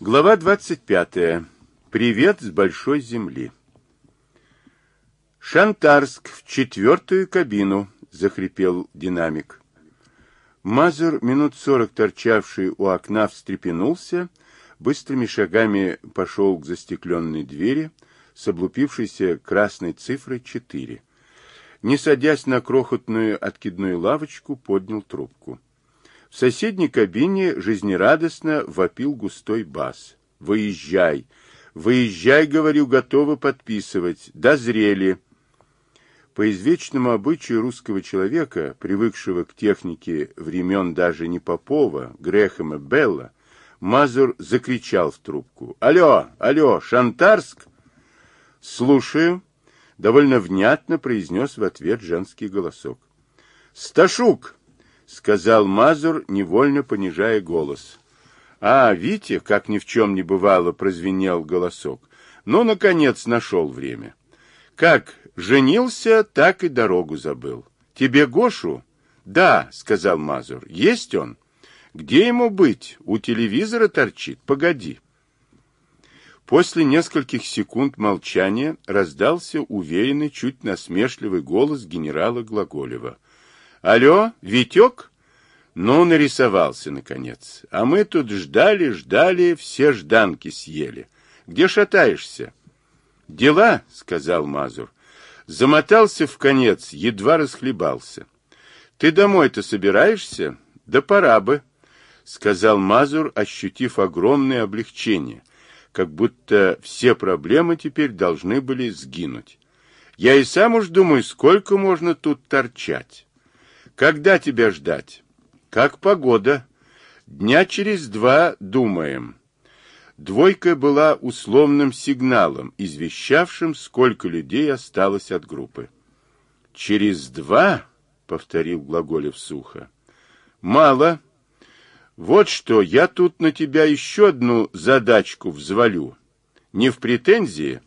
Глава 25. Привет с большой земли. Шантарск в четвертую кабину, захрипел динамик. Мазур, минут сорок торчавший у окна, встрепенулся, быстрыми шагами пошел к застекленной двери с облупившейся красной цифрой 4. Не садясь на крохотную откидную лавочку, поднял трубку. В соседней кабине жизнерадостно вопил густой бас. «Выезжай! Выезжай, говорю, готовы подписывать. Дозрели!» По извечному обычаю русского человека, привыкшего к технике времен даже не Попова, Грэхэма Белла, Мазур закричал в трубку. «Алло, алло, Шантарск?» «Слушаю», — довольно внятно произнес в ответ женский голосок. «Сташук!» — сказал Мазур, невольно понижая голос. «А, Витя, как ни в чем не бывало, прозвенел голосок. Ну, наконец, нашел время. Как женился, так и дорогу забыл. Тебе Гошу?» «Да», — сказал Мазур. «Есть он?» «Где ему быть? У телевизора торчит. Погоди». После нескольких секунд молчания раздался уверенный, чуть насмешливый голос генерала Глаголева. Алло, Витек? Ну, нарисовался, наконец. А мы тут ждали, ждали, все жданки съели. Где шатаешься? Дела, сказал Мазур. Замотался в конец, едва расхлебался. Ты домой-то собираешься? Да пора бы, сказал Мазур, ощутив огромное облегчение, как будто все проблемы теперь должны были сгинуть. Я и сам уж думаю, сколько можно тут торчать. Когда тебя ждать? Как погода? Дня через два думаем. Двойка была условным сигналом, извещавшим, сколько людей осталось от группы. Через два, повторил Глаголев сухо. Мало. Вот что, я тут на тебя еще одну задачку взвалю. Не в претензии?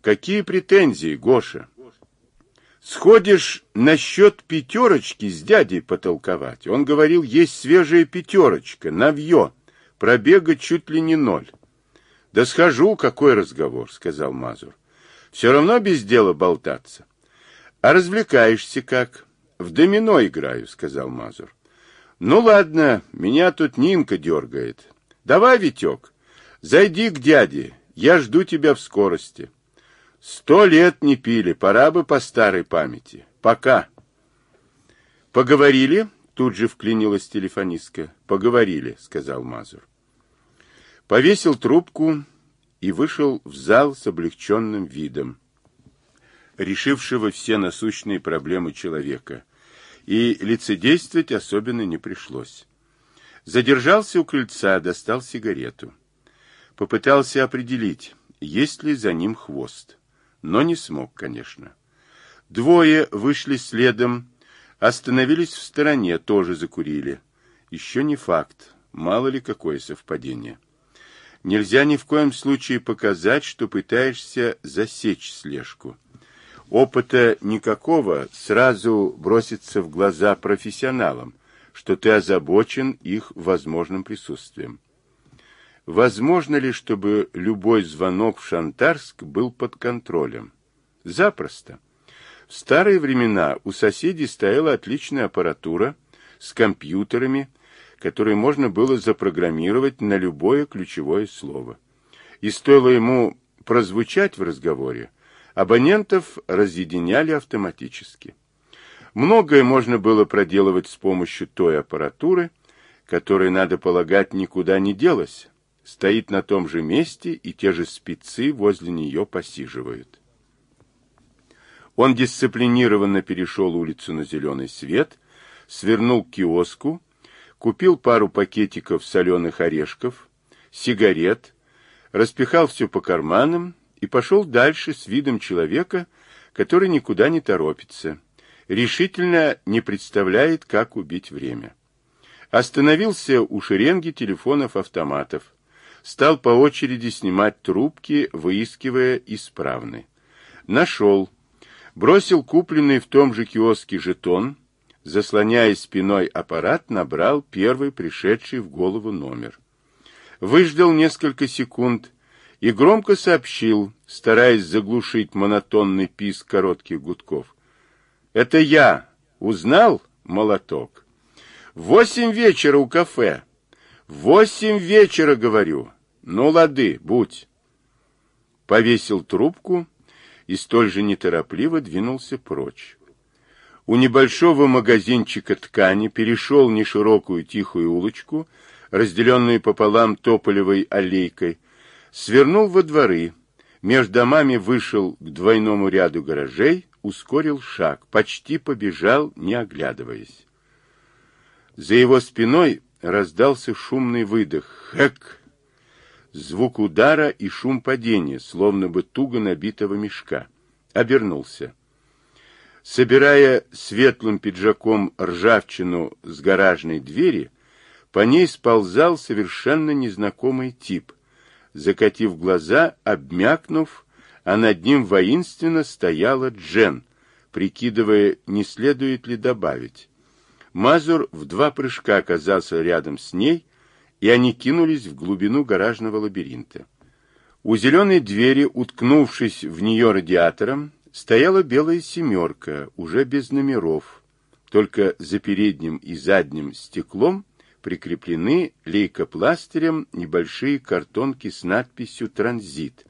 Какие претензии, Гоша? Сходишь насчет пятерочки с дядей потолковать. Он говорил, есть свежая пятерочка, навье, пробега чуть ли не ноль. Да схожу, какой разговор, сказал Мазур. Все равно без дела болтаться. А развлекаешься как? В домино играю, сказал Мазур. Ну ладно, меня тут Нинка дергает. Давай, Витек, зайди к дяде, я жду тебя в скорости. Сто лет не пили, пора бы по старой памяти. Пока. Поговорили? Тут же вклинилась телефонистка. Поговорили, сказал Мазур. Повесил трубку и вышел в зал с облегченным видом, решившего все насущные проблемы человека. И лицедействовать особенно не пришлось. Задержался у крыльца, достал сигарету. Попытался определить, есть ли за ним хвост но не смог, конечно. Двое вышли следом, остановились в стороне, тоже закурили. Еще не факт, мало ли какое совпадение. Нельзя ни в коем случае показать, что пытаешься засечь слежку. Опыта никакого сразу бросится в глаза профессионалам, что ты озабочен их возможным присутствием. Возможно ли, чтобы любой звонок в Шантарск был под контролем? Запросто. В старые времена у соседей стояла отличная аппаратура с компьютерами, которые можно было запрограммировать на любое ключевое слово. И стоило ему прозвучать в разговоре, абонентов разъединяли автоматически. Многое можно было проделывать с помощью той аппаратуры, которая, надо полагать, никуда не делась, стоит на том же месте, и те же спецы возле нее посиживают. Он дисциплинированно перешел улицу на зеленый свет, свернул к киоску, купил пару пакетиков соленых орешков, сигарет, распихал все по карманам и пошел дальше с видом человека, который никуда не торопится, решительно не представляет, как убить время. Остановился у шеренги телефонов-автоматов, стал по очереди снимать трубки, выискивая исправный. Нашел. Бросил купленный в том же киоске жетон, заслоняя спиной аппарат, набрал первый пришедший в голову номер. выждал несколько секунд и громко сообщил, стараясь заглушить монотонный писк коротких гудков. «Это я! Узнал, молоток? Восемь вечера у кафе. Восемь вечера, говорю. Ну, лады, будь!» Повесил трубку и столь же неторопливо двинулся прочь. У небольшого магазинчика ткани перешел неширокую тихую улочку, разделенную пополам тополевой аллейкой, свернул во дворы, между домами вышел к двойному ряду гаражей, ускорил шаг, почти побежал, не оглядываясь. За его спиной раздался шумный выдох. Хэк! Звук удара и шум падения, словно бы туго набитого мешка. Обернулся. Собирая светлым пиджаком ржавчину с гаражной двери, по ней сползал совершенно незнакомый тип. Закатив глаза, обмякнув, а над ним воинственно стояла Джен, прикидывая, не следует ли добавить. Мазур в два прыжка оказался рядом с ней, и они кинулись в глубину гаражного лабиринта. У зеленой двери, уткнувшись в нее радиатором, стояла белая семерка, уже без номеров, только за передним и задним стеклом прикреплены лейкопластырем небольшие картонки с надписью «Транзит»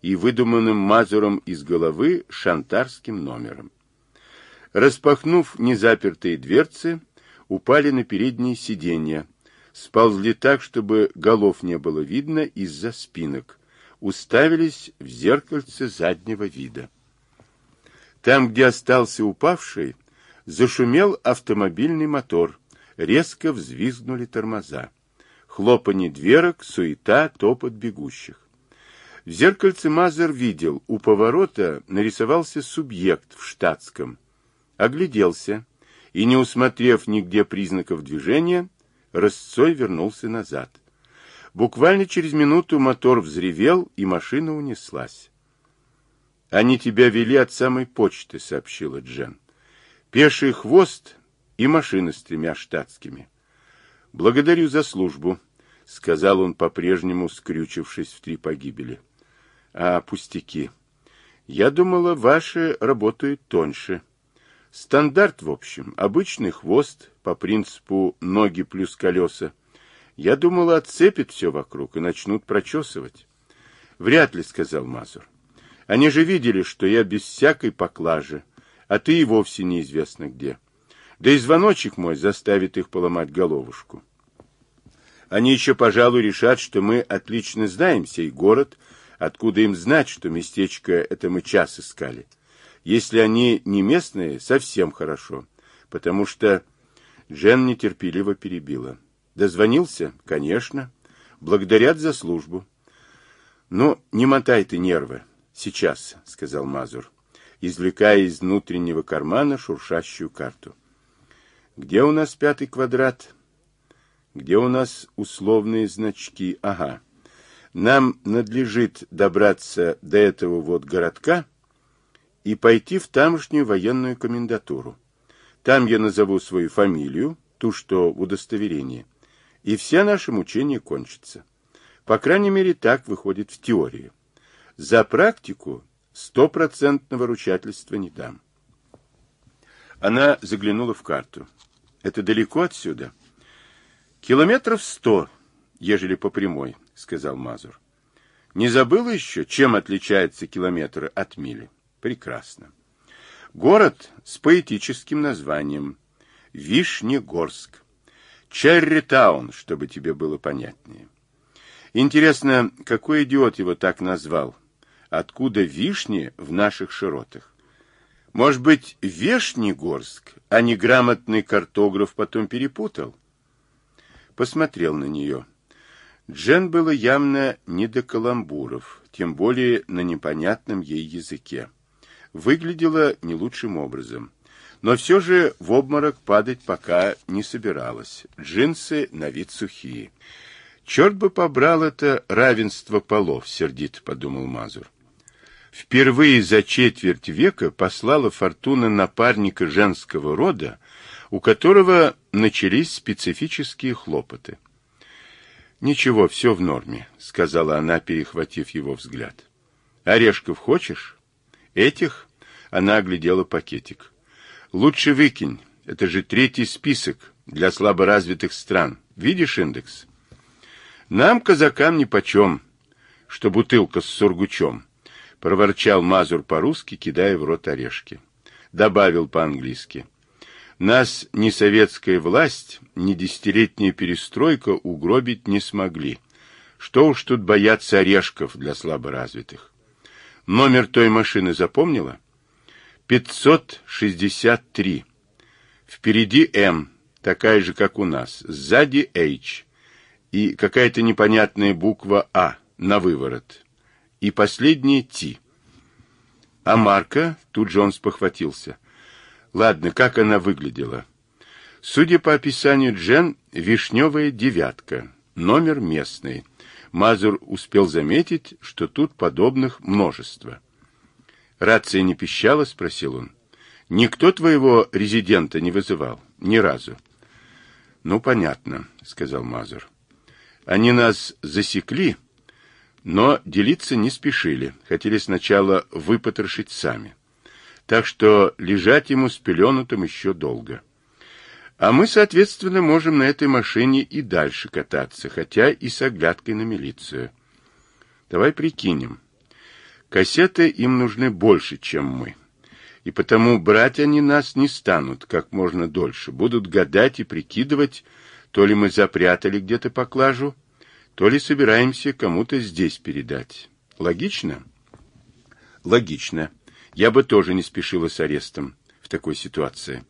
и выдуманным мазуром из головы шантарским номером. Распахнув незапертые дверцы, упали на передние сиденья, сползли так, чтобы голов не было видно из-за спинок, уставились в зеркальце заднего вида. Там, где остался упавший, зашумел автомобильный мотор, резко взвизгнули тормоза. Хлопанье дверок, суета, топот бегущих. В зеркальце Мазер видел, у поворота нарисовался субъект в штатском. Огляделся и, не усмотрев нигде признаков движения, рысцой вернулся назад. Буквально через минуту мотор взревел, и машина унеслась. «Они тебя вели от самой почты», — сообщила Джен. «Пеший хвост и машина с тремя штатскими». «Благодарю за службу», — сказал он, по-прежнему скрючившись в три погибели. «А, пустяки. Я думала, ваши работают тоньше». Стандарт, в общем, обычный хвост по принципу ноги плюс колеса. Я думала, отцепят все вокруг и начнут прочесывать. Вряд ли, сказал Мазур. Они же видели, что я без всякой поклажи, а ты и вовсе неизвестно где. Да и звоночек мой заставит их поломать головушку. Они еще, пожалуй, решат, что мы отлично знаем сей город, откуда им знать, что местечко это мы час искали. Если они не местные, совсем хорошо, потому что Джен нетерпеливо перебила. Дозвонился? Конечно. Благодарят за службу. Ну, не мотай ты нервы. Сейчас, сказал Мазур, извлекая из внутреннего кармана шуршащую карту. Где у нас пятый квадрат? Где у нас условные значки? Ага. Нам надлежит добраться до этого вот городка, и пойти в тамошнюю военную комендатуру. Там я назову свою фамилию, ту, что в удостоверении, и все наши мучения кончатся. По крайней мере, так выходит в теории. За практику стопроцентного ручательства не дам. Она заглянула в карту. Это далеко отсюда? Километров сто, ежели по прямой, сказал Мазур. Не забыла еще, чем отличается километр от мили? Прекрасно. Город с поэтическим названием Вишнегорск. Черритаун, чтобы тебе было понятнее. Интересно, какой идиот его так назвал? Откуда вишни в наших широтах? Может быть, Вешнегорск, а не грамотный картограф потом перепутал? Посмотрел на нее. Джен было явно не до каламбуров, тем более на непонятном ей языке выглядела не лучшим образом. Но все же в обморок падать пока не собиралась. Джинсы на вид сухие. «Черт бы побрал это равенство полов», — сердито подумал Мазур. Впервые за четверть века послала фортуна напарника женского рода, у которого начались специфические хлопоты. Ничего, все в норме, сказала она, перехватив его взгляд. Орешков хочешь? Этих? Она оглядела пакетик. Лучше выкинь. Это же третий список для слаборазвитых стран. Видишь индекс? Нам, казакам, нипочем, что бутылка с сургучом, проворчал Мазур по-русски, кидая в рот орешки. Добавил по-английски. Нас ни советская власть, ни десятилетняя перестройка угробить не смогли. Что уж тут бояться орешков для слаборазвитых. Номер той машины запомнила? 563. Впереди М, такая же, как у нас. Сзади H. И какая-то непонятная буква А на выворот. И последняя Т. А марка, тут же он спохватился. Ладно, как она выглядела? Судя по описанию Джен, вишневая девятка, номер местный. Мазур успел заметить, что тут подобных множество. «Рация не пищала?» — спросил он. «Никто твоего резидента не вызывал? Ни разу?» «Ну, понятно», — сказал Мазур. «Они нас засекли, но делиться не спешили. Хотели сначала выпотрошить сами. Так что лежать ему с пеленутым еще долго». А мы, соответственно, можем на этой машине и дальше кататься, хотя и с оглядкой на милицию. Давай прикинем. Кассеты им нужны больше, чем мы. И потому брать они нас не станут как можно дольше. Будут гадать и прикидывать, то ли мы запрятали где-то поклажу, то ли собираемся кому-то здесь передать. Логично? Логично. Я бы тоже не спешила с арестом в такой ситуации.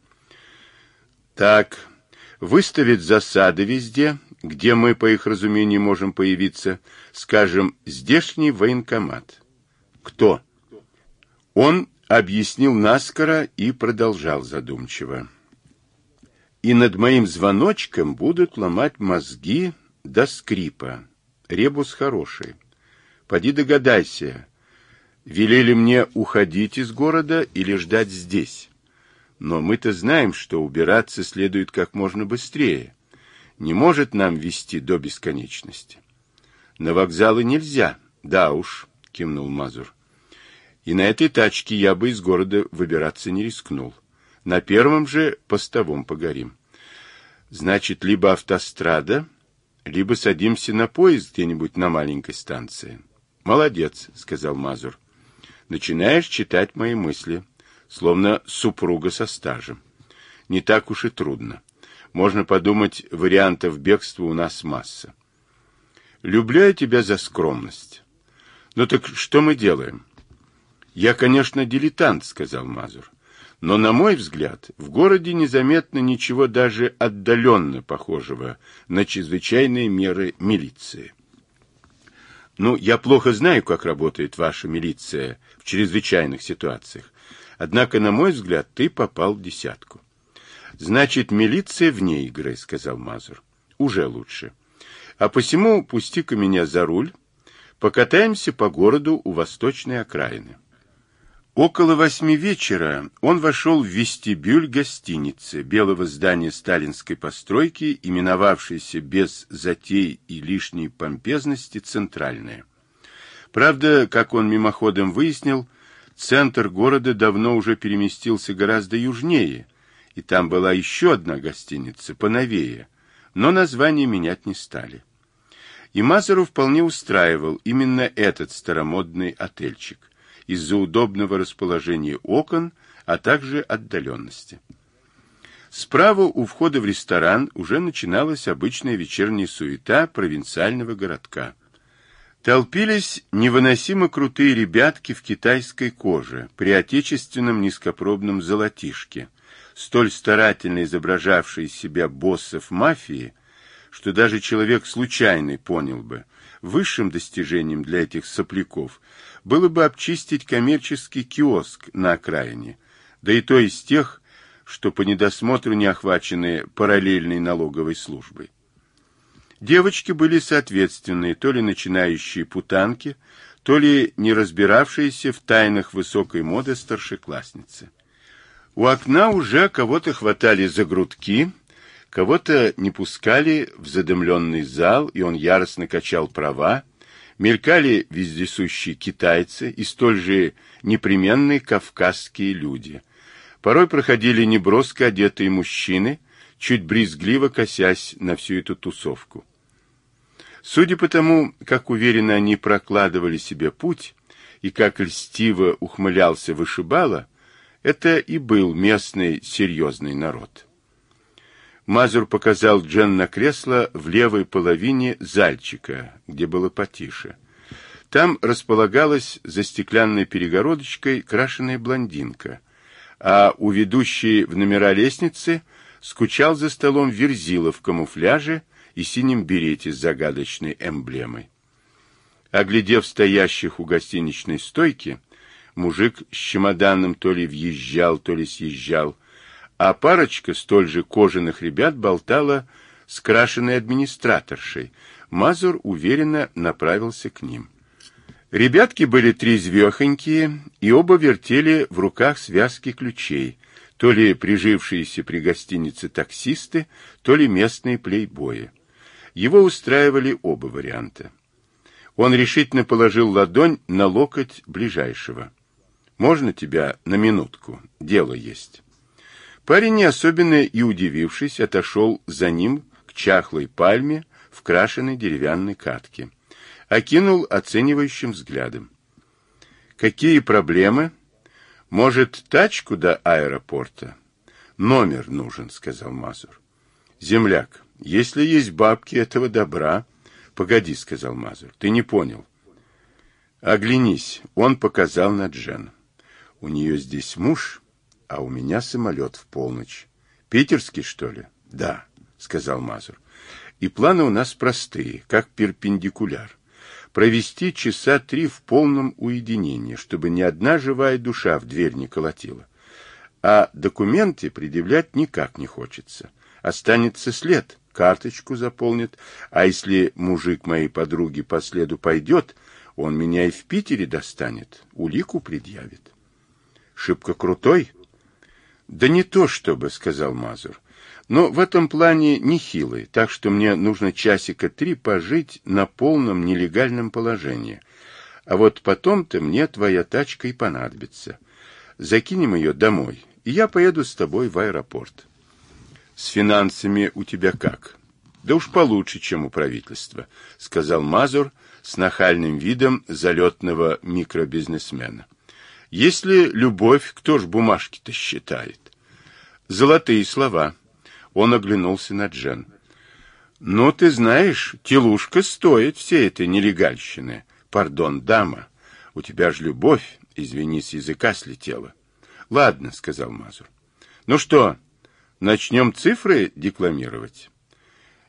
Так, выставить засады везде, где мы, по их разумению, можем появиться, скажем, здешний военкомат. Кто? Он объяснил наскоро и продолжал задумчиво. И над моим звоночком будут ломать мозги до скрипа. Ребус хороший. Поди догадайся, велели мне уходить из города или ждать здесь? Но мы-то знаем, что убираться следует как можно быстрее. Не может нам вести до бесконечности. На вокзалы нельзя. Да уж, кивнул Мазур. И на этой тачке я бы из города выбираться не рискнул. На первом же постовом погорим. Значит, либо автострада, либо садимся на поезд где-нибудь на маленькой станции. Молодец, сказал Мазур. Начинаешь читать мои мысли словно супруга со стажем. Не так уж и трудно. Можно подумать, вариантов бегства у нас масса. Люблю я тебя за скромность. Ну так что мы делаем? Я, конечно, дилетант, сказал Мазур. Но, на мой взгляд, в городе незаметно ничего даже отдаленно похожего на чрезвычайные меры милиции. Ну, я плохо знаю, как работает ваша милиция в чрезвычайных ситуациях. Однако, на мой взгляд, ты попал в десятку. Значит, милиция вне игры, сказал Мазур. Уже лучше. А посему пусти-ка меня за руль, покатаемся по городу у восточной окраины. Около восьми вечера он вошел в вестибюль гостиницы, белого здания сталинской постройки, именовавшейся без затей и лишней помпезности «Центральная». Правда, как он мимоходом выяснил, Центр города давно уже переместился гораздо южнее, и там была еще одна гостиница, поновее, но название менять не стали. И Мазару вполне устраивал именно этот старомодный отельчик из-за удобного расположения окон, а также отдаленности. Справа у входа в ресторан уже начиналась обычная вечерняя суета провинциального городка. Толпились невыносимо крутые ребятки в китайской коже, при отечественном низкопробном золотишке, столь старательно изображавшие из себя боссов мафии, что даже человек случайный понял бы, высшим достижением для этих сопляков было бы обчистить коммерческий киоск на окраине, да и то из тех, что по недосмотру не охвачены параллельной налоговой службой. Девочки были соответственные, то ли начинающие путанки, то ли не разбиравшиеся в тайнах высокой моды старшеклассницы. У окна уже кого-то хватали за грудки, Кого-то не пускали в задымленный зал, и он яростно качал права. Мелькали вездесущие китайцы и столь же непременные кавказские люди. Порой проходили неброско одетые мужчины, чуть брезгливо косясь на всю эту тусовку. Судя по тому, как уверенно они прокладывали себе путь и как льстиво ухмылялся вышибала, это и был местный серьезный народ. Мазур показал Джен на кресло в левой половине зальчика, где было потише. Там располагалась за стеклянной перегородочкой крашеная блондинка, а у ведущей в номера лестницы скучал за столом Верзила в камуфляже и синем берете с загадочной эмблемой. Оглядев стоящих у гостиничной стойки, мужик с чемоданом то ли въезжал, то ли съезжал, а парочка столь же кожаных ребят болтала с крашеной администраторшей. Мазур уверенно направился к ним. Ребятки были трезвехонькие, и оба вертели в руках связки ключей, то ли прижившиеся при гостинице таксисты, то ли местные плейбои. Его устраивали оба варианта. Он решительно положил ладонь на локоть ближайшего. «Можно тебя на минутку? Дело есть». Парень, не особенно и удивившись, отошел за ним к чахлой пальме в крашеной деревянной катке. Окинул оценивающим взглядом. «Какие проблемы? Может, тачку до аэропорта?» «Номер нужен», — сказал Мазур. «Земляк, если есть бабки этого добра...» «Погоди», — сказал Мазур, — «ты не понял». «Оглянись», — он показал на Джен. «У нее здесь муж, а у меня самолет в полночь. Питерский, что ли? Да, сказал Мазур. И планы у нас простые, как перпендикуляр. Провести часа три в полном уединении, чтобы ни одна живая душа в дверь не колотила. А документы предъявлять никак не хочется. Останется след, карточку заполнит, а если мужик моей подруги по следу пойдет, он меня и в Питере достанет, улику предъявит. Шибко крутой, да не то чтобы, сказал Мазур. Но в этом плане нехилый, так что мне нужно часика три пожить на полном нелегальном положении. А вот потом-то мне твоя тачка и понадобится. Закинем ее домой, и я поеду с тобой в аэропорт. С финансами у тебя как? Да уж получше, чем у правительства, сказал Мазур с нахальным видом залетного микробизнесмена. Если любовь, кто ж бумажки-то считает? Золотые слова. Он оглянулся на Джен. Ну, ты знаешь, телушка стоит всей этой нелегальщины. Пардон, дама, у тебя ж любовь, извини, с языка слетела. Ладно, сказал Мазур. Ну что, начнем цифры декламировать?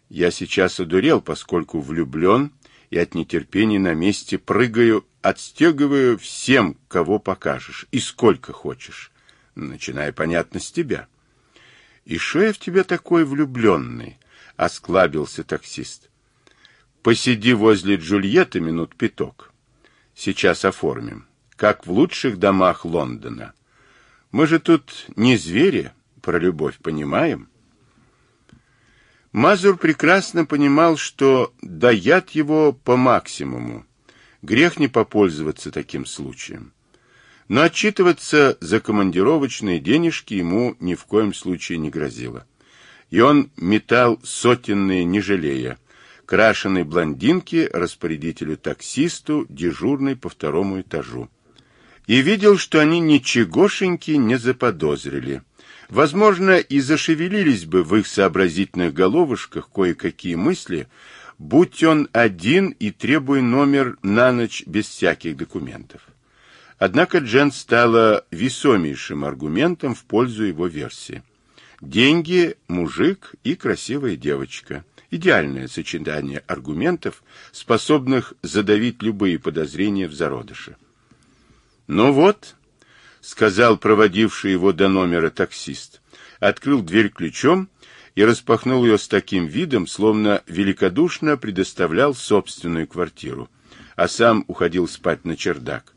Я сейчас одурел, поскольку влюблен и от нетерпения на месте прыгаю, отстегиваю всем, кого покажешь, и сколько хочешь, начиная, понятно, с тебя. — И шо я в тебя такой влюбленный? — осклабился таксист. — Посиди возле Джульетты минут пяток. Сейчас оформим, как в лучших домах Лондона. Мы же тут не звери, про любовь понимаем. — Мазур прекрасно понимал, что даят его по максимуму. Грех не попользоваться таким случаем. Но отчитываться за командировочные денежки ему ни в коем случае не грозило. И он метал сотенные, не жалея. Крашеной блондинке, распорядителю-таксисту, дежурной по второму этажу. И видел, что они ничегошеньки не заподозрили Возможно, и зашевелились бы в их сообразительных головушках кое-какие мысли, будь он один и требуя номер на ночь без всяких документов. Однако Джен стала весомейшим аргументом в пользу его версии. Деньги, мужик и красивая девочка. Идеальное сочетание аргументов, способных задавить любые подозрения в зародыше. Ну вот, сказал проводивший его до номера таксист. Открыл дверь ключом и распахнул ее с таким видом, словно великодушно предоставлял собственную квартиру, а сам уходил спать на чердак.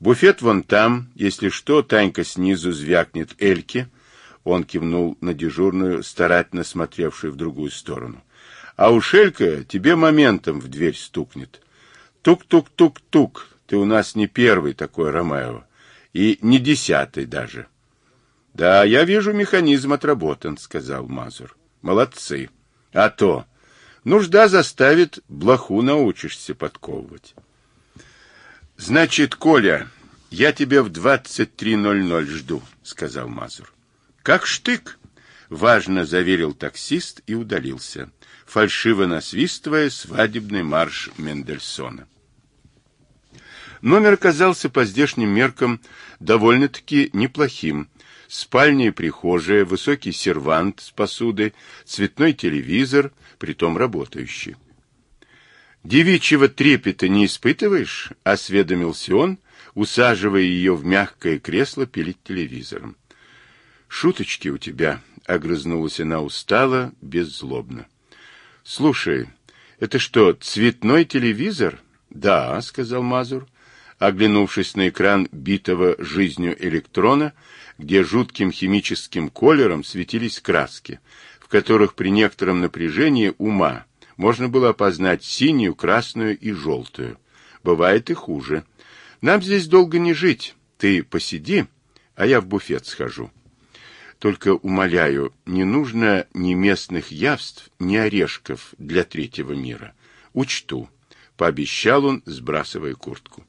Буфет вон там, если что, Танька снизу звякнет Эльке. Он кивнул на дежурную, старательно смотревшую в другую сторону. А ушелька тебе моментом в дверь стукнет. Тук-тук-тук-тук. Ты у нас не первый такой, Ромео. И не десятый даже. Да, я вижу, механизм отработан, сказал Мазур. Молодцы. А то. Нужда заставит, блоху научишься подковывать. Значит, Коля, я тебя в 23.00 жду, сказал Мазур. Как штык, важно заверил таксист и удалился, фальшиво насвистывая свадебный марш Мендельсона. Номер оказался по здешним меркам довольно-таки неплохим. Спальня и прихожая, высокий сервант с посудой, цветной телевизор, притом работающий. «Девичьего трепета не испытываешь?» — осведомился он, усаживая ее в мягкое кресло перед телевизором. «Шуточки у тебя», — огрызнулась она устало, беззлобно. «Слушай, это что, цветной телевизор?» «Да», — сказал Мазур, оглянувшись на экран битого жизнью электрона, где жутким химическим колером светились краски, в которых при некотором напряжении ума можно было опознать синюю, красную и желтую. Бывает и хуже. Нам здесь долго не жить. Ты посиди, а я в буфет схожу. Только, умоляю, не нужно ни местных явств, ни орешков для третьего мира. Учту, — пообещал он, сбрасывая куртку.